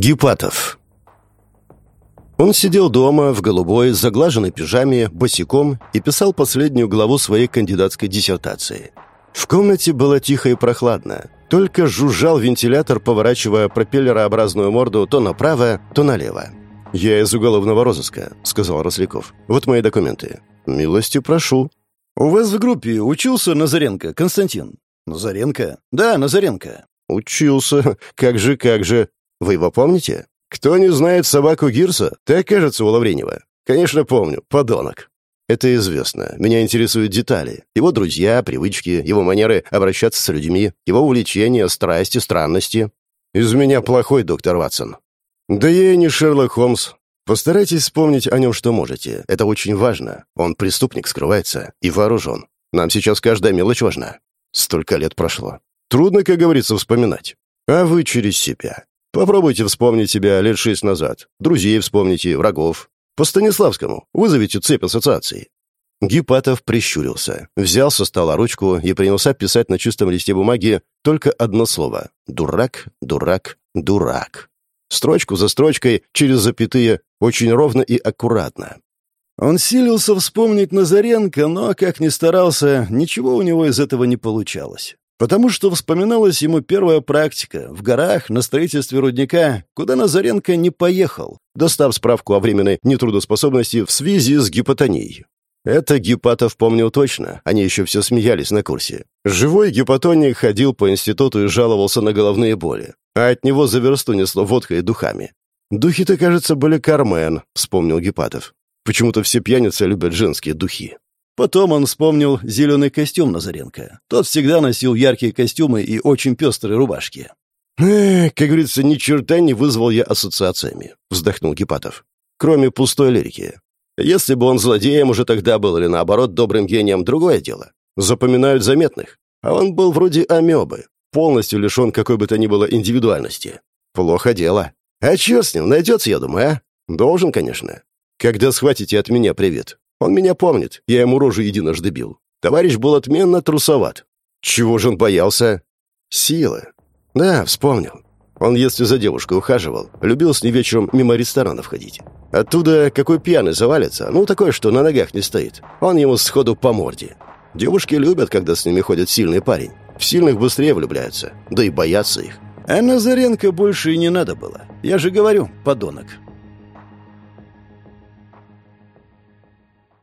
Гипатов. Он сидел дома в голубой, заглаженной пижаме, босиком и писал последнюю главу своей кандидатской диссертации. В комнате было тихо и прохладно. Только жужжал вентилятор, поворачивая пропеллерообразную морду то направо, то налево. «Я из уголовного розыска», — сказал Росляков. «Вот мои документы». «Милости прошу». «У вас в группе учился Назаренко, Константин?» «Назаренко?» «Да, Назаренко». «Учился. Как же, как же. Вы его помните? Кто не знает собаку Гирса, так кажется у Лавренева. Конечно, помню. Подонок. Это известно. Меня интересуют детали. Его друзья, привычки, его манеры обращаться с людьми, его увлечения, страсти, странности. Из меня плохой доктор Ватсон. Да я и не Шерлок Холмс. Постарайтесь вспомнить о нем, что можете. Это очень важно. Он преступник, скрывается и вооружен. Нам сейчас каждая мелочь важна. Столько лет прошло. Трудно, как говорится, вспоминать. А вы через себя. Попробуйте вспомнить себя лет шесть назад. Друзей вспомните, врагов. По Станиславскому вызовите цепь ассоциаций». Гипатов прищурился, взял со стола ручку и принялся писать на чистом листе бумаги только одно слово «дурак, дурак, дурак». Строчку за строчкой, через запятые, очень ровно и аккуратно. Он силился вспомнить Назаренко, но, как ни старался, ничего у него из этого не получалось. Потому что вспоминалась ему первая практика в горах на строительстве рудника, куда Назаренко не поехал, достав справку о временной нетрудоспособности в связи с гипотонией. Это Гипатов помнил точно, они еще все смеялись на курсе. Живой гипотоник ходил по институту и жаловался на головные боли, а от него за версту несло водкой и духами. «Духи-то, кажется, были Кармен», — вспомнил Гипатов. «Почему-то все пьяницы любят женские духи». Потом он вспомнил зеленый костюм Назаренко. Тот всегда носил яркие костюмы и очень пестрые рубашки. «Эх, как говорится, ни черта не вызвал я ассоциациями», — вздохнул Гипатов. «Кроме пустой лирики. Если бы он злодеем уже тогда был или, наоборот, добрым гением, другое дело. Запоминают заметных. А он был вроде амебы, полностью лишен какой бы то ни было индивидуальности. Плохо дело. А черт с ним, найдется, я думаю, а? Должен, конечно. Когда схватите от меня привет, он меня помнит, я ему рожу единожды бил. Товарищ был отменно трусоват. Чего же он боялся? Силы. Да, вспомнил. Он, если за девушкой ухаживал, любил с ней вечером мимо ресторана ходить. Оттуда какой пьяный завалится, ну, такой, что на ногах не стоит. Он ему сходу по морде. Девушки любят, когда с ними ходит сильный парень. В сильных быстрее влюбляются, да и боятся их. А Назаренко больше и не надо было. Я же говорю, подонок.